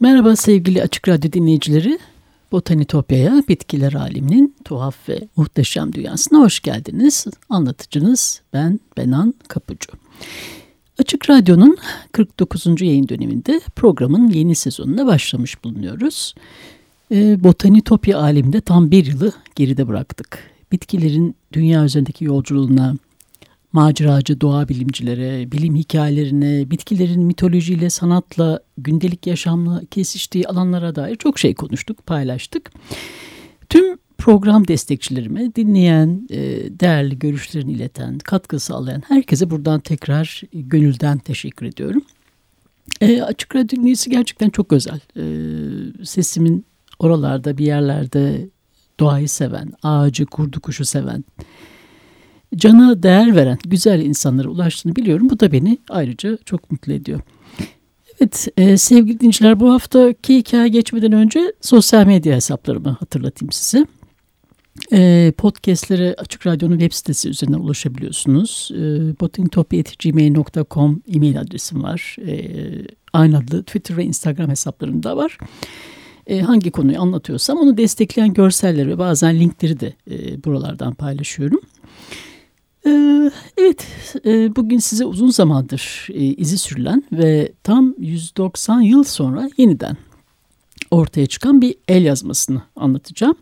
Merhaba sevgili Açık Radyo dinleyicileri. Botanitopya'ya bitkiler aleminin tuhaf ve muhteşem dünyasına hoş geldiniz. Anlatıcınız ben Benan Kapucu. Açık Radyo'nun 49. yayın döneminde programın yeni sezonuna başlamış bulunuyoruz. E, Botanitopya aleminde tam bir yılı geride bıraktık. Bitkilerin dünya üzerindeki yolculuğuna, maceracı doğa bilimcilere, bilim hikayelerine, bitkilerin mitolojiyle, sanatla, gündelik yaşamla kesiştiği alanlara dair çok şey konuştuk, paylaştık. Tüm program destekçilerime, dinleyen, e, değerli görüşlerini ileten, katkı sağlayan herkese buradan tekrar gönülden teşekkür ediyorum. E, açık radyo dinleyicisi gerçekten çok özel. E, sesimin oralarda bir yerlerde doğayı seven, ağacı, kurdu kuşu seven, cana değer veren güzel insanlara ulaştığını biliyorum. Bu da beni ayrıca çok mutlu ediyor. Evet e, sevgili dinleyiciler bu haftaki hikaye geçmeden önce sosyal medya hesaplarımı hatırlatayım size. E, podcastlere Açık Radyo'nun web sitesi üzerinden ulaşabiliyorsunuz. E, botintopi.gmail.com e-mail adresim var. E, aynı adlı Twitter ve Instagram hesaplarım da var. E, hangi konuyu anlatıyorsam onu destekleyen görselleri ve bazen linkleri de e, buralardan paylaşıyorum. Ee, evet, e, bugün size uzun zamandır e, izi sürülen ve tam 190 yıl sonra yeniden ortaya çıkan bir el yazmasını anlatacağım.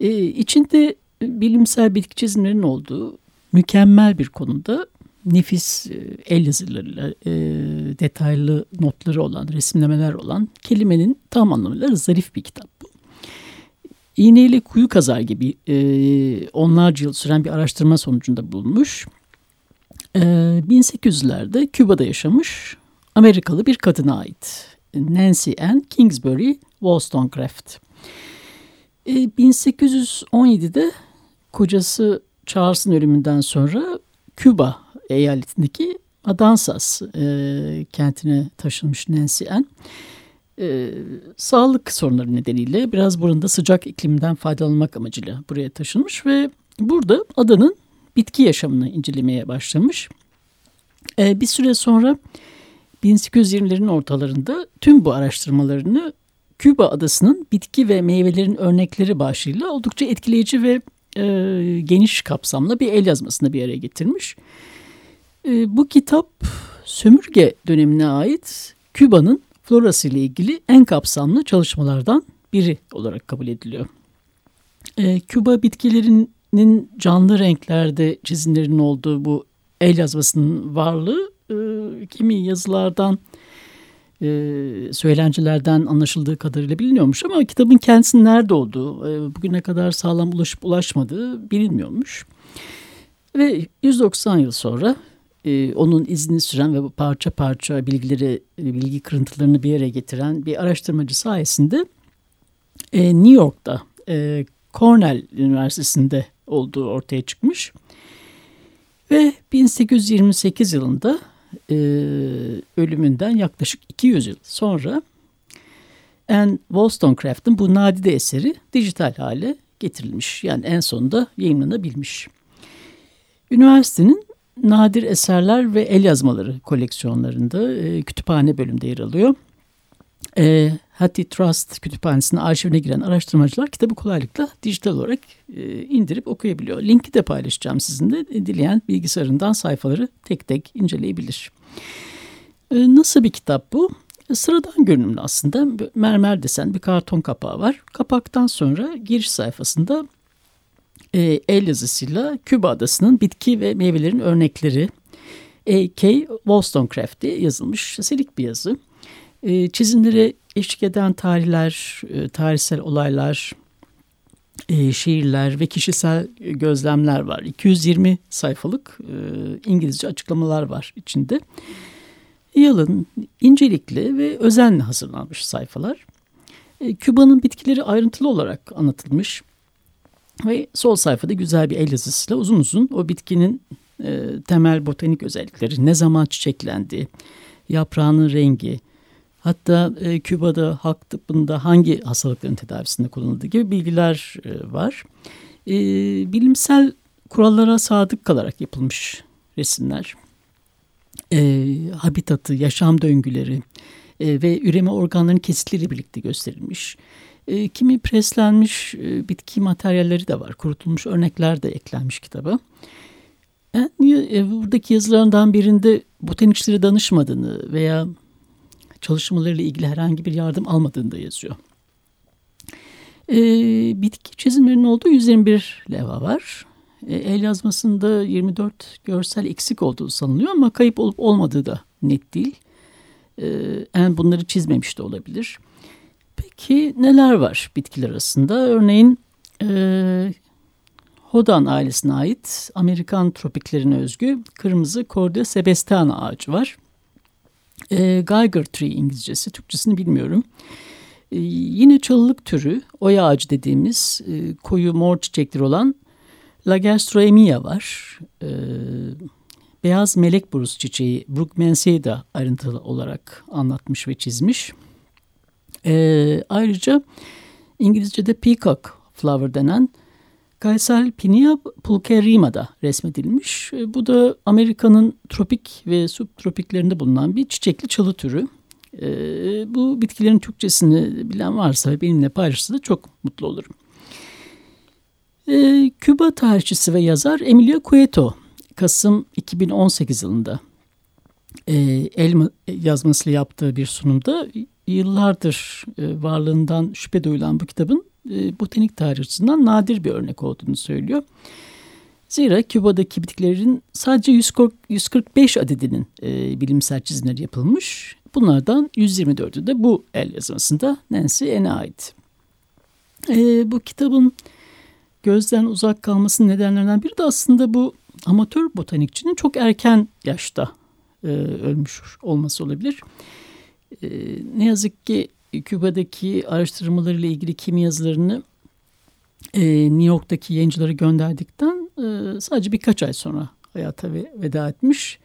Ee, içinde bilimsel bitki çizimlerinin olduğu mükemmel bir konuda nefis e, el yazılarıyla detaylı notları olan, resimlemeler olan kelimenin tam anlamıyla zarif bir kitap. İğneyle kuyu kazar gibi e, onlarca yıl süren bir araştırma sonucunda bulunmuş. E, 1800'lerde Küba'da yaşamış Amerikalı bir kadına ait. Nancy Ann Kingsbury Wollstonecraft. E, 1817'de kocası Charles'ın ölümünden sonra Küba eyaletindeki Adansas e, kentine taşınmış Nancy Ann e, sağlık sorunları nedeniyle biraz buranın sıcak iklimden faydalanmak amacıyla buraya taşınmış ve burada adanın bitki yaşamını incelemeye başlamış. E, bir süre sonra 1820'lerin ortalarında tüm bu araştırmalarını Küba adasının bitki ve meyvelerin örnekleri başlığıyla oldukça etkileyici ve e, geniş kapsamlı bir el yazmasını bir araya getirmiş. E, bu kitap sömürge dönemine ait Küba'nın florası ile ilgili en kapsamlı çalışmalardan biri olarak kabul ediliyor. E, Küba bitkilerinin canlı renklerde çizimlerinin olduğu bu el yazmasının varlığı e, kimi yazılardan e, söylencilerden anlaşıldığı kadarıyla biliniyormuş ama kitabın kendisinin nerede olduğu, e, bugüne kadar sağlam ulaşıp ulaşmadığı bilinmiyormuş. Ve 190 yıl sonra e, onun izini süren ve parça parça bilgileri, bilgi kırıntılarını bir yere getiren bir araştırmacı sayesinde e, New York'ta e, Cornell Üniversitesi'nde olduğu ortaya çıkmış. Ve 1828 yılında e, ölümünden yaklaşık 200 yıl sonra Anne Wollstonecraft'ın bu nadide eseri dijital hale getirilmiş. Yani en sonunda yayınlanabilmiş. Üniversitenin nadir eserler ve el yazmaları koleksiyonlarında e, kütüphane bölümünde yer alıyor. E, Hattie Trust kütüphanesinin arşivine giren araştırmacılar kitabı kolaylıkla dijital olarak e, indirip okuyabiliyor. Linki de paylaşacağım sizinle. E, dileyen bilgisayarından sayfaları tek tek inceleyebilir. E, nasıl bir kitap bu? E, sıradan görünümlü aslında. Mermer desen bir karton kapağı var. Kapaktan sonra giriş sayfasında e, el yazısıyla Küba adasının bitki ve meyvelerin örnekleri A.K. Wollstonecraft diye yazılmış silik bir yazı. E, çizimlere eşlik eden tarihler, e, tarihsel olaylar, e, şiirler ve kişisel gözlemler var. 220 sayfalık e, İngilizce açıklamalar var içinde. Yalın, incelikli ve özenle hazırlanmış sayfalar. E, Küba'nın bitkileri ayrıntılı olarak anlatılmış. Ve sol sayfada güzel bir el yazısıyla uzun uzun o bitkinin e, temel botanik özellikleri, ne zaman çiçeklendiği, yaprağının rengi, hatta e, Küba'da halk tıbbında hangi hastalıkların tedavisinde kullanıldığı gibi bilgiler e, var. E, bilimsel kurallara sadık kalarak yapılmış resimler. E, habitatı, yaşam döngüleri e, ve üreme organlarının kesitleriyle birlikte gösterilmiş. E, kimi preslenmiş e, bitki materyalleri de var. Kurutulmuş örnekler de eklenmiş kitaba. Yani, e, buradaki yazılarından birinde botanikçilere danışmadığını veya çalışmalarıyla ilgili herhangi bir yardım almadığını da yazıyor. E, bitki çizimlerinin olduğu 121 leva var. E, el yazmasında 24 görsel eksik olduğu sanılıyor ama kayıp olup olmadığı da net değil. E, yani bunları çizmemiş de olabilir. Peki neler var bitkiler arasında? Örneğin e, Hodan ailesine ait Amerikan tropiklerine özgü kırmızı Cordia sebestana ağacı var. E, Geiger Tree İngilizcesi, Türkçesini bilmiyorum. E, yine çalılık türü, oya ağacı dediğimiz e, koyu mor çiçekleri olan Lagerstroemia var. E, beyaz melek borusu çiçeği Brookmansia'yı da ayrıntılı olarak anlatmış ve çizmiş. E, ayrıca İngilizce'de peacock flower denen Kaysal Pinia pulcherrima'da resmedilmiş. E, bu da Amerika'nın tropik ve subtropiklerinde bulunan bir çiçekli çalı türü. E, bu bitkilerin Türkçesini bilen varsa ve benimle paylaşırsa da çok mutlu olurum. E, Küba tarihçisi ve yazar Emilio Cueto, Kasım 2018 yılında el yazmasıyla yaptığı bir sunumda yıllardır varlığından şüphe duyulan bu kitabın e, botanik tarih açısından nadir bir örnek olduğunu söylüyor. Zira Küba'daki bitkilerin sadece 145 adedinin e, bilimsel çizimleri yapılmış. Bunlardan 124'ü de bu el yazmasında Nancy N'e ait. E, bu kitabın gözden uzak kalmasının nedenlerinden biri de aslında bu amatör botanikçinin çok erken yaşta e, ölmüş olması olabilir. E, ne yazık ki Küba'daki araştırmalarıyla ilgili kimi yazılarını e, New York'taki yayıncıları gönderdikten e, sadece birkaç ay sonra hayata ve veda etmiş.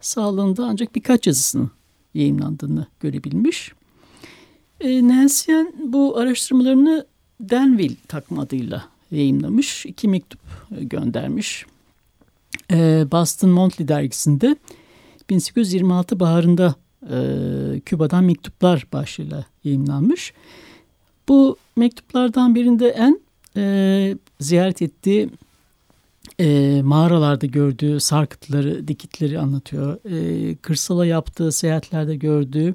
Sağlığında ancak birkaç yazısının yayınlandığını görebilmiş. E, Nancy'en bu araştırmalarını Denville takma adıyla yayınlamış. iki mektup e, göndermiş. E, Boston Monthly dergisinde 1826 baharında e, Küba'dan mektuplar başlığıyla yayınlanmış. Bu mektuplardan birinde en e, ziyaret ettiği e, mağaralarda gördüğü sarkıtları, dikitleri anlatıyor. E, kırsala yaptığı seyahatlerde gördüğü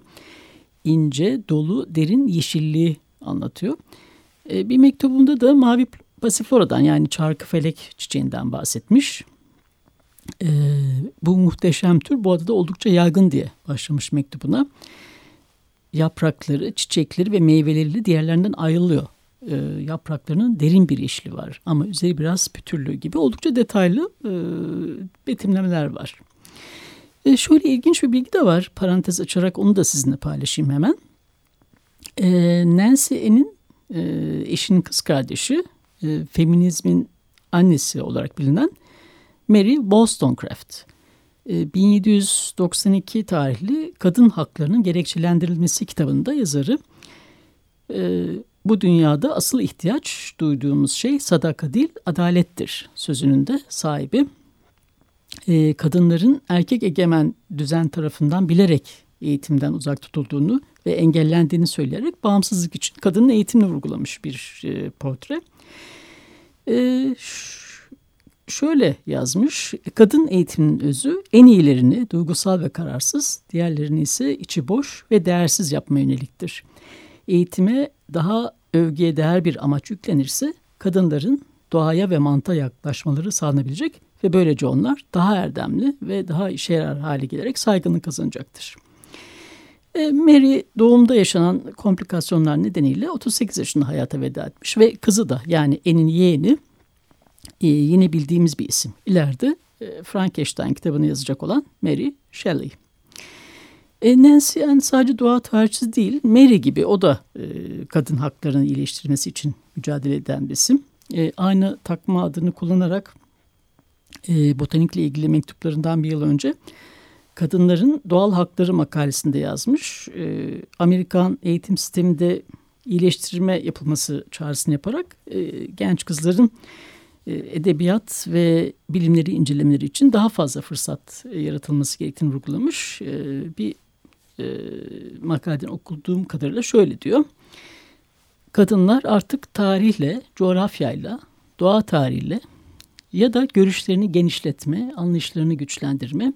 ince, dolu, derin yeşilliği anlatıyor. E, bir mektubunda da mavi pasifloradan yani çarkı felek çiçeğinden bahsetmiş e, bu muhteşem tür bu adada oldukça yaygın diye başlamış mektubuna. Yaprakları, çiçekleri ve meyveleriyle diğerlerinden ayrılıyor. E, yapraklarının derin bir yeşili var ama üzeri biraz pütürlü gibi oldukça detaylı e, betimlemeler var. E, şöyle ilginç bir bilgi de var. Parantez açarak onu da sizinle paylaşayım hemen. E, Nancy Ann'in e, eşinin kız kardeşi, e, feminizmin annesi olarak bilinen Mary Wollstonecraft. 1792 ee, tarihli Kadın Haklarının Gerekçelendirilmesi kitabında yazarı ee, bu dünyada asıl ihtiyaç duyduğumuz şey sadaka değil adalettir sözünün de sahibi. Ee, kadınların erkek egemen düzen tarafından bilerek eğitimden uzak tutulduğunu ve engellendiğini söyleyerek bağımsızlık için kadının eğitimini vurgulamış bir e, portre. Şu şöyle yazmış. Kadın eğitiminin özü en iyilerini duygusal ve kararsız, diğerlerini ise içi boş ve değersiz yapma yöneliktir. Eğitime daha övgüye değer bir amaç yüklenirse kadınların doğaya ve mantığa yaklaşmaları sağlanabilecek ve böylece onlar daha erdemli ve daha işe yarar hale gelerek saygını kazanacaktır. E, Mary doğumda yaşanan komplikasyonlar nedeniyle 38 yaşında hayata veda etmiş ve kızı da yani En'in yeğeni e, yine bildiğimiz bir isim. İleride e, Frankenstein kitabını yazacak olan Mary Shelley. E, Nancy yani sadece doğa tarihçisi değil, Mary gibi o da e, kadın haklarını iyileştirmesi için mücadele eden bir isim. Aynı takma adını kullanarak botanikle ilgili mektuplarından bir yıl önce kadınların doğal hakları makalesinde yazmış. Amerikan eğitim sisteminde iyileştirme yapılması çağrısını yaparak genç kızların edebiyat ve bilimleri incelemeleri için daha fazla fırsat e, yaratılması gerektiğini vurgulamış. E, bir e, makaleden okuduğum kadarıyla şöyle diyor. Kadınlar artık tarihle, coğrafyayla, doğa tarihiyle ya da görüşlerini genişletme, anlayışlarını güçlendirme,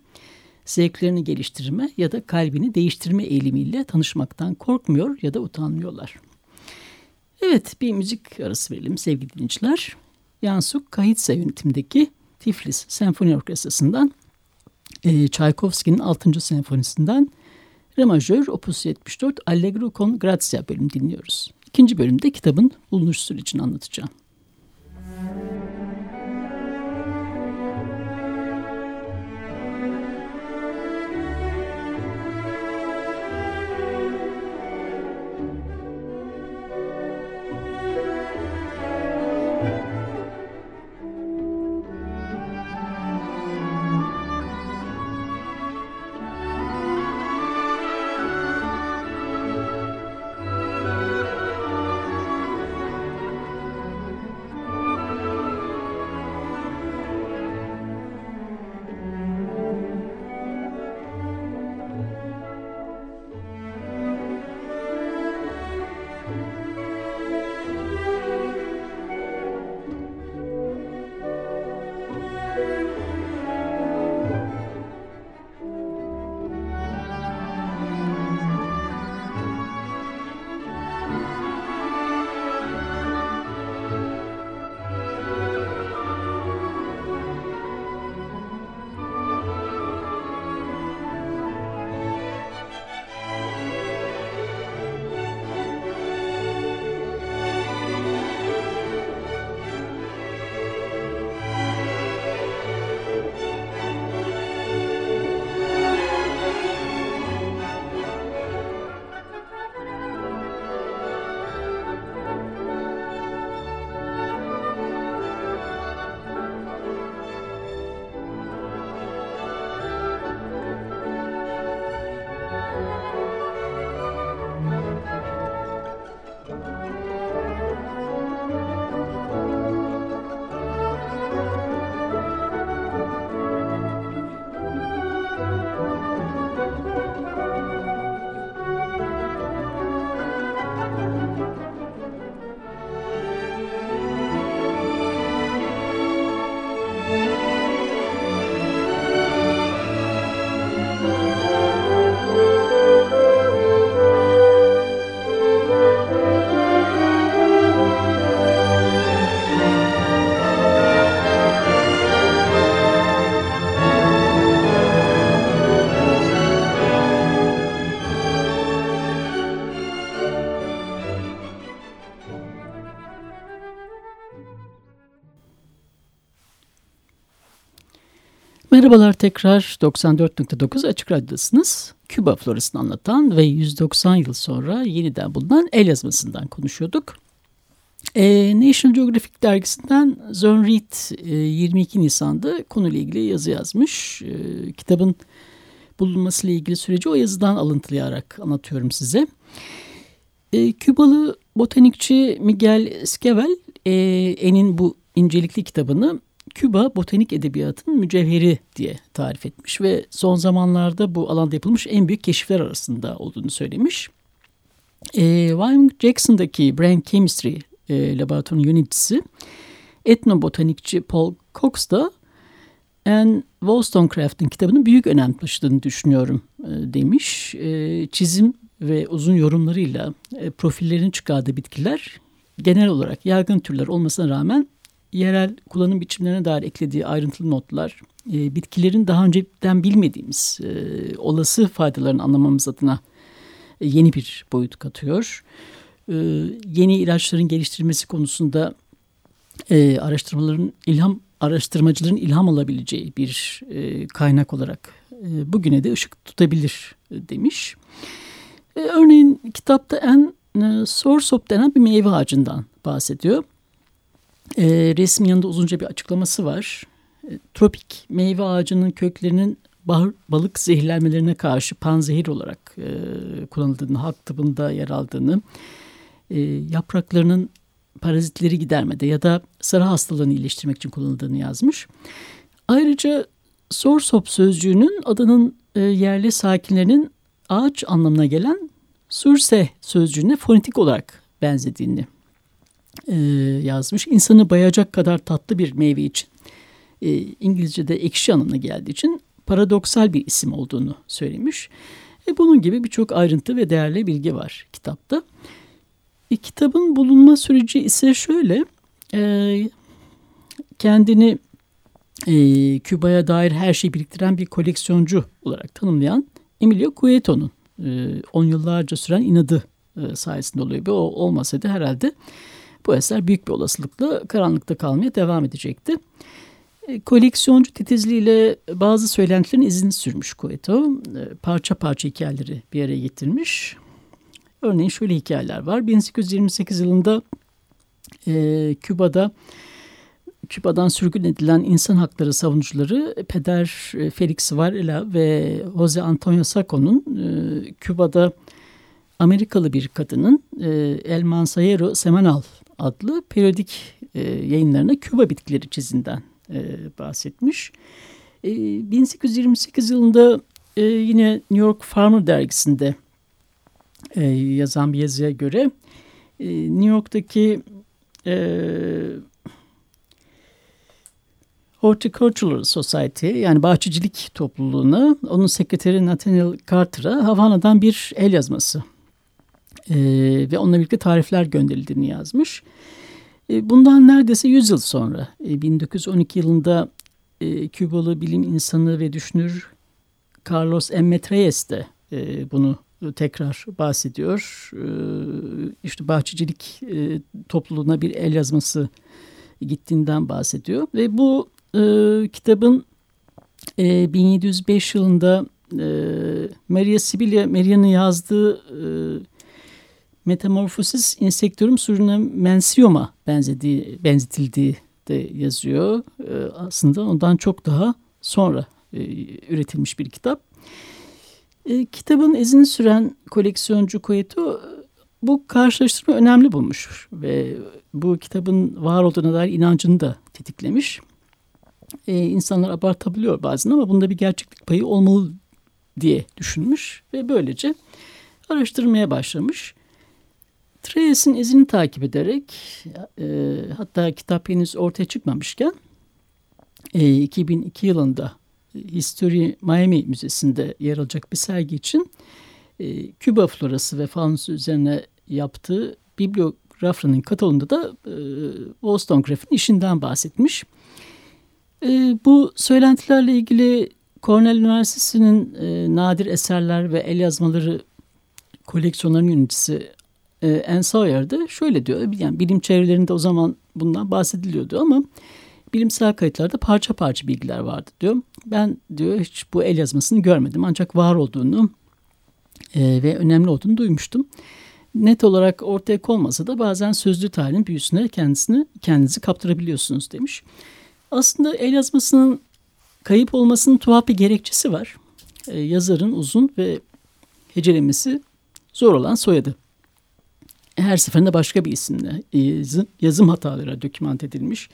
zevklerini geliştirme ya da kalbini değiştirme eğilimiyle tanışmaktan korkmuyor ya da utanmıyorlar. Evet bir müzik arası verelim sevgili dinleyiciler. Yansuk Kayıtse yönetimdeki Tiflis Senfoni Orkestrası'ndan e, Çaykovski'nin 6. senfonisinden Re majör opus 74 Allegro con Grazia bölüm dinliyoruz. İkinci bölümde kitabın bulunuş sürecini anlatacağım. Merhabalar tekrar 94.9 Açık Radyo'dasınız. Küba florasını anlatan ve 190 yıl sonra yeniden bulunan el yazmasından konuşuyorduk. E, National Geographic dergisinden Zön Reed e, 22 Nisan'da konuyla ilgili yazı yazmış. E, kitabın bulunmasıyla ilgili süreci o yazıdan alıntılayarak anlatıyorum size. E, Kübalı botanikçi Miguel Skevel e, En'in bu incelikli kitabını Küba botanik edebiyatının mücevheri diye tarif etmiş ve son zamanlarda bu alanda yapılmış en büyük keşifler arasında olduğunu söylemiş. E, Wyoming Jackson'daki Brain Chemistry e, laboratuvarının yöneticisi etnobotanikçi Paul Cox da Anne Wollstonecraft'ın kitabının büyük önem taşıdığını düşünüyorum e, demiş. E, çizim ve uzun yorumlarıyla e, profillerini çıkardığı bitkiler genel olarak yaygın türler olmasına rağmen yerel kullanım biçimlerine dair eklediği ayrıntılı notlar, e, bitkilerin daha önceden bilmediğimiz e, olası faydalarını anlamamız adına e, yeni bir boyut katıyor. E, yeni ilaçların geliştirilmesi konusunda e, araştırmaların ilham araştırmacıların ilham alabileceği bir e, kaynak olarak e, bugüne de ışık tutabilir e, demiş. E, örneğin kitapta en e, sorsop denen bir meyve ağacından bahsediyor. E, resmin yanında uzunca bir açıklaması var. E, tropik meyve ağacının köklerinin bahar, balık zehirlenmelerine karşı panzehir olarak e, kullanıldığını, halk tıbbında yer aldığını, e, yapraklarının parazitleri gidermede ya da sarı hastalığını iyileştirmek için kullanıldığını yazmış. Ayrıca Sorsop sözcüğünün adının e, yerli sakinlerinin ağaç anlamına gelen Surse sözcüğüne fonetik olarak benzediğini e, yazmış. İnsanı bayacak kadar tatlı bir meyve için e, İngilizce'de ekşi anlamına geldiği için paradoksal bir isim olduğunu söylemiş. E, bunun gibi birçok ayrıntı ve değerli bilgi var kitapta. E, kitabın bulunma süreci ise şöyle. E, kendini e, Küba'ya dair her şeyi biriktiren bir koleksiyoncu olarak tanımlayan Emilio Cueto'nun 10 e, yıllarca süren inadı e, sayesinde oluyor. Bu olmasaydı herhalde bu eser büyük bir olasılıkla karanlıkta kalmaya devam edecekti. E, koleksiyoncu titizliğiyle bazı söylentilerin izini sürmüş Cueto. E, parça parça hikayeleri bir araya getirmiş. Örneğin şöyle hikayeler var. 1828 yılında e, Küba'da Küba'dan sürgün edilen insan hakları savunucuları Peder e, Felix Varela ve Jose Antonio Saco'nun e, Küba'da Amerikalı bir kadının e, El Mansayero Semanal adlı periyodik e, yayınlarına Küba bitkileri çizinden e, bahsetmiş. E, 1828 yılında e, yine New York Farmer dergisinde e, yazan bir yazıya göre e, New York'taki e, Horticultural Society yani bahçecilik topluluğuna onun sekreteri Nathaniel Carter'a Havana'dan bir el yazması e, ve onunla birlikte tarifler gönderildiğini yazmış. E, bundan neredeyse 100 yıl sonra e, 1912 yılında e, Kübalı bilim insanı ve düşünür Carlos M. Treyes de e, bunu tekrar bahsediyor. E, işte bahçecilik e, topluluğuna bir el yazması gittiğinden bahsediyor ve bu e, kitabın e, 1705 yılında e, Maria Sibylla Maria'nın yazdığı e, Metamorphosis Insectorum suruna mensioma benzediği, benzetildiği de yazıyor. E, aslında ondan çok daha sonra e, üretilmiş bir kitap. E, kitabın izini süren koleksiyoncu Coeto bu karşılaştırma önemli bulmuş ve bu kitabın var olduğuna dair inancını da tetiklemiş e, insanlar abartabiliyor bazen ama bunda bir gerçeklik payı olmalı diye düşünmüş ve böylece araştırmaya başlamış. Treyes'in izini takip ederek e, hatta kitap henüz ortaya çıkmamışken e, 2002 yılında History Miami Müzesi'nde yer alacak bir sergi için e, Küba florası ve faunusu üzerine yaptığı bibliografyanın kataloğunda da e, Wollstonecraft'ın işinden bahsetmiş. E, bu söylentilerle ilgili Cornell Üniversitesi'nin e, nadir eserler ve el yazmaları koleksiyonlarının yöneticisi e, Anne Sawyer de şöyle diyor. Yani bilim çevrelerinde o zaman bundan bahsediliyordu ama bilimsel kayıtlarda parça parça bilgiler vardı diyor. Ben diyor hiç bu el yazmasını görmedim ancak var olduğunu e, ve önemli olduğunu duymuştum. Net olarak ortaya konmasa da bazen sözlü tarihin büyüsüne kendisini kendinizi kaptırabiliyorsunuz demiş. Aslında el yazmasının kayıp olmasının tuhaf bir gerekçesi var. Ee, yazarın uzun ve hecelemesi zor olan soyadı. Her seferinde başka bir isimle e, yazım, yazım hataları dokümant edilmiş.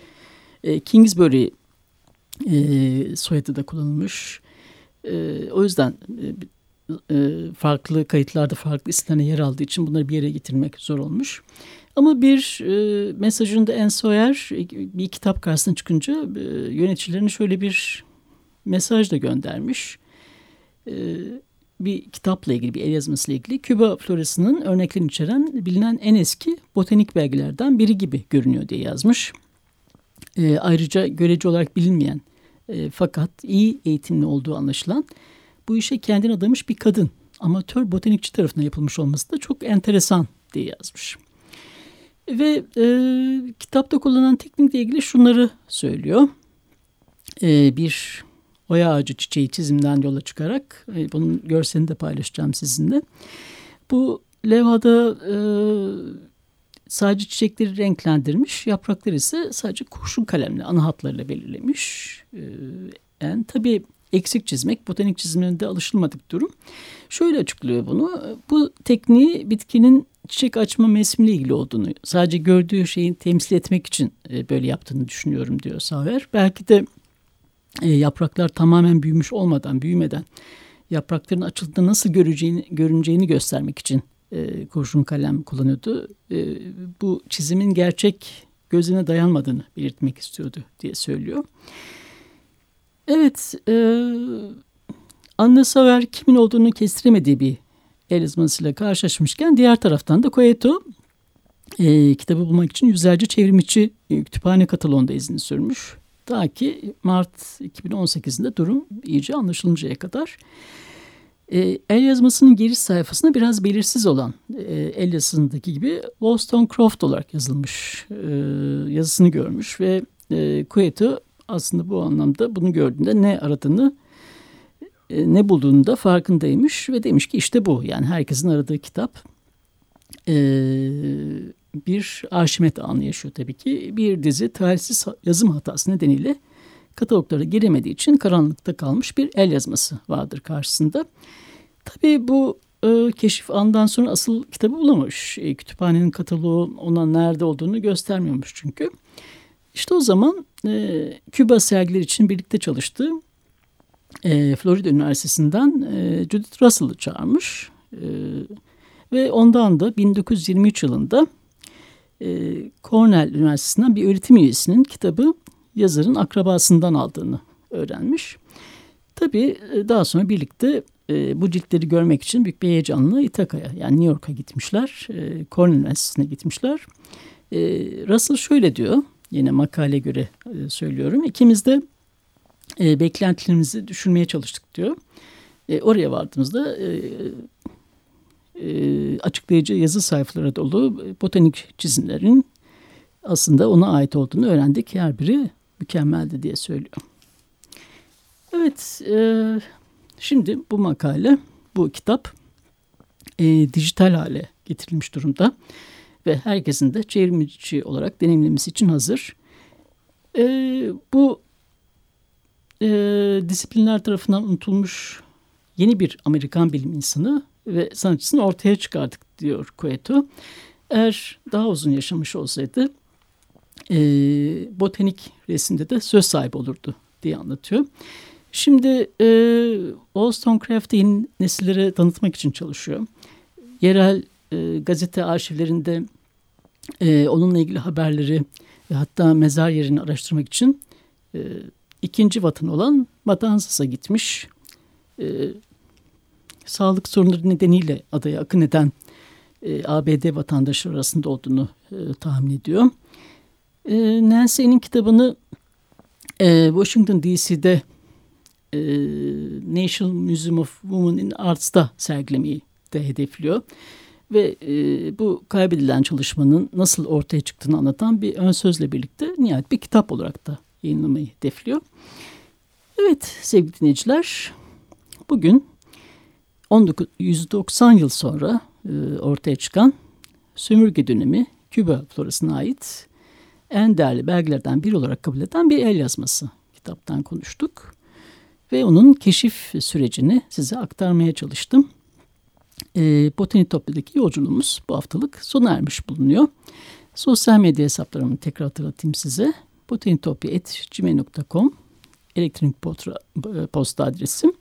E, Kingsbury e, soyadı da kullanılmış. O yüzden farklı kayıtlarda farklı isimlerine yer aldığı için bunları bir yere getirmek zor olmuş. Ama bir e, mesajında Ensoyer bir kitap karşısına çıkınca e, yöneticilerine şöyle bir mesaj da göndermiş. E, bir kitapla ilgili, bir el yazmasıyla ilgili Küba florasının örneklerini içeren bilinen en eski botanik belgelerden biri gibi görünüyor diye yazmış. E, ayrıca görece olarak bilinmeyen e, fakat iyi eğitimli olduğu anlaşılan bu işe kendini adamış bir kadın amatör botanikçi tarafından yapılmış olması da çok enteresan diye yazmış. Ve e, kitapta kullanılan teknikle ilgili şunları söylüyor. E, bir oya ağacı çiçeği çizimden yola çıkarak e, bunun görselini de paylaşacağım sizinle. Bu levhada e, sadece çiçekleri renklendirmiş, yaprakları ise sadece kurşun kalemle ana hatlarıyla belirlemiş. E, yani tabii eksik çizmek botanik çizimlerinde alışılmadık durum. Şöyle açıklıyor bunu. Bu tekniği bitkinin çiçek açma mevsimiyle ilgili olduğunu, sadece gördüğü şeyi temsil etmek için e, böyle yaptığını düşünüyorum diyor Saver. Belki de e, yapraklar tamamen büyümüş olmadan, büyümeden yaprakların açıldığında nasıl göreceğini, görüneceğini göstermek için e, kurşun kalem kullanıyordu. Bu çizimin gerçek gözüne dayanmadığını belirtmek istiyordu diye söylüyor. Evet, e, Anna Saver kimin olduğunu kestiremediği bir el yazmasıyla karşılaşmışken diğer taraftan da Coeto e, kitabı bulmak için yüzlerce çevrimiçi e, kütüphane kataloğunda izini sürmüş. Ta ki Mart 2018'de durum iyice anlaşılıncaya kadar. E, el yazmasının giriş sayfasında biraz belirsiz olan e, el yazısındaki gibi Wollstonecraft olarak yazılmış e, yazısını görmüş ve e, Coeto aslında bu anlamda bunu gördüğünde ne aradığını e, ne bulduğunu da farkındaymış ve demiş ki işte bu yani herkesin aradığı kitap e, bir Arşimet anı yaşıyor tabii ki bir dizi talihsiz yazım hatası nedeniyle kataloglara giremediği için karanlıkta kalmış bir el yazması vardır karşısında. Tabii bu e, keşif andan sonra asıl kitabı bulamamış. E, kütüphanenin kataloğu ona nerede olduğunu göstermiyormuş çünkü. İşte o zaman e, Küba sergileri için birlikte çalıştığı e, Florida Üniversitesi'nden e, Judith Russell'ı çağırmış. E, ve ondan da 1923 yılında e, Cornell Üniversitesi'nden bir öğretim üyesinin kitabı yazarın akrabasından aldığını öğrenmiş. Tabii e, daha sonra birlikte e, bu ciltleri görmek için büyük bir heyecanla İtaka'ya yani New York'a gitmişler. Cornell Üniversitesi'ne gitmişler. E, Russell şöyle diyor yine makale göre söylüyorum. İkimiz de beklentilerimizi düşünmeye çalıştık diyor. Oraya vardığımızda e, açıklayıcı yazı sayfaları dolu botanik çizimlerin aslında ona ait olduğunu öğrendik. Her biri mükemmeldi diye söylüyor. Evet, e, şimdi bu makale, bu kitap e, dijital hale getirilmiş durumda ve herkesin de çevrimiçi olarak deneyimlemesi için hazır. Bu disiplinler tarafından unutulmuş yeni bir Amerikan bilim insanı ve sanatçısını ortaya çıkardık diyor Coeto. Eğer daha uzun yaşamış olsaydı e, botanik resimde de söz sahibi olurdu diye anlatıyor. Şimdi e, Wollstonecraft'ı yeni nesillere tanıtmak için çalışıyor. Yerel e, gazete arşivlerinde e, onunla ilgili haberleri ve hatta mezar yerini araştırmak için e, ikinci vatan olan Matanzas'a gitmiş. E, sağlık sorunları nedeniyle adaya akın eden e, ABD vatandaşları arasında olduğunu e, tahmin ediyor. E, Nancy'nin kitabını e, Washington DC'de e, National Museum of Women in Arts'ta sergilemeyi de hedefliyor ve e, bu kaybedilen çalışmanın nasıl ortaya çıktığını anlatan bir ön sözle birlikte nihayet bir kitap olarak da yayınlamayı hedefliyor. Evet sevgili dinleyiciler bugün 190 yıl sonra e, ortaya çıkan sömürge dönemi Küba florasına ait en değerli belgelerden biri olarak kabul eden bir el yazması kitaptan konuştuk. Ve onun keşif sürecini size aktarmaya çalıştım e, Botanitopya'daki yolculuğumuz bu haftalık sona ermiş bulunuyor. Sosyal medya hesaplarımı tekrar hatırlatayım size. botanitopya.gmail.com elektronik posta adresim.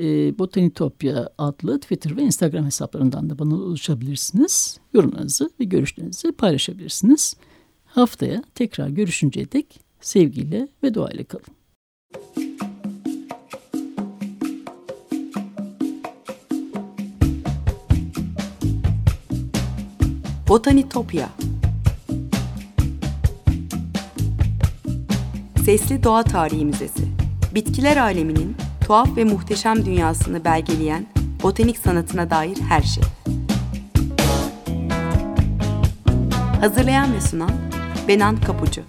E, Botanitopya adlı Twitter ve Instagram hesaplarından da bana ulaşabilirsiniz. Yorumlarınızı ve görüşlerinizi paylaşabilirsiniz. Haftaya tekrar görüşünceye dek sevgiyle ve duayla kalın. Botanitopya Sesli Doğa Tarihi Müzesi Bitkiler aleminin tuhaf ve muhteşem dünyasını belgeleyen botanik sanatına dair her şey. Hazırlayan ve sunan Benan Kapucu.